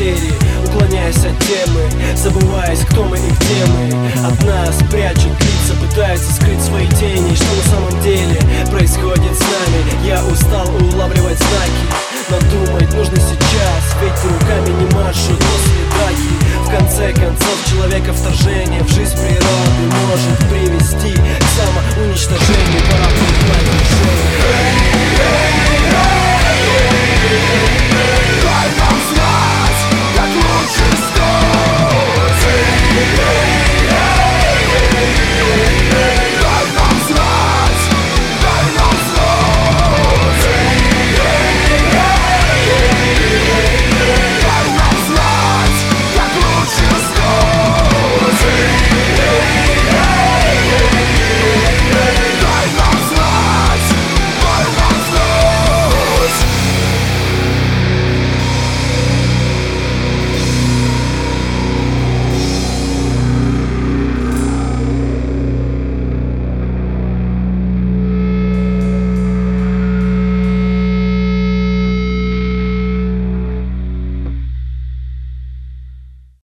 потери Уклоняясь от темы, забываясь, кто мы и где мы. От нас прячут лица, пытаются скрыть свои тени. Что на самом деле происходит с нами? Я устал улавливать знаки но думать нужно сейчас, ведь руками не машу после драки В конце концов человека вторжение в жизнь природы может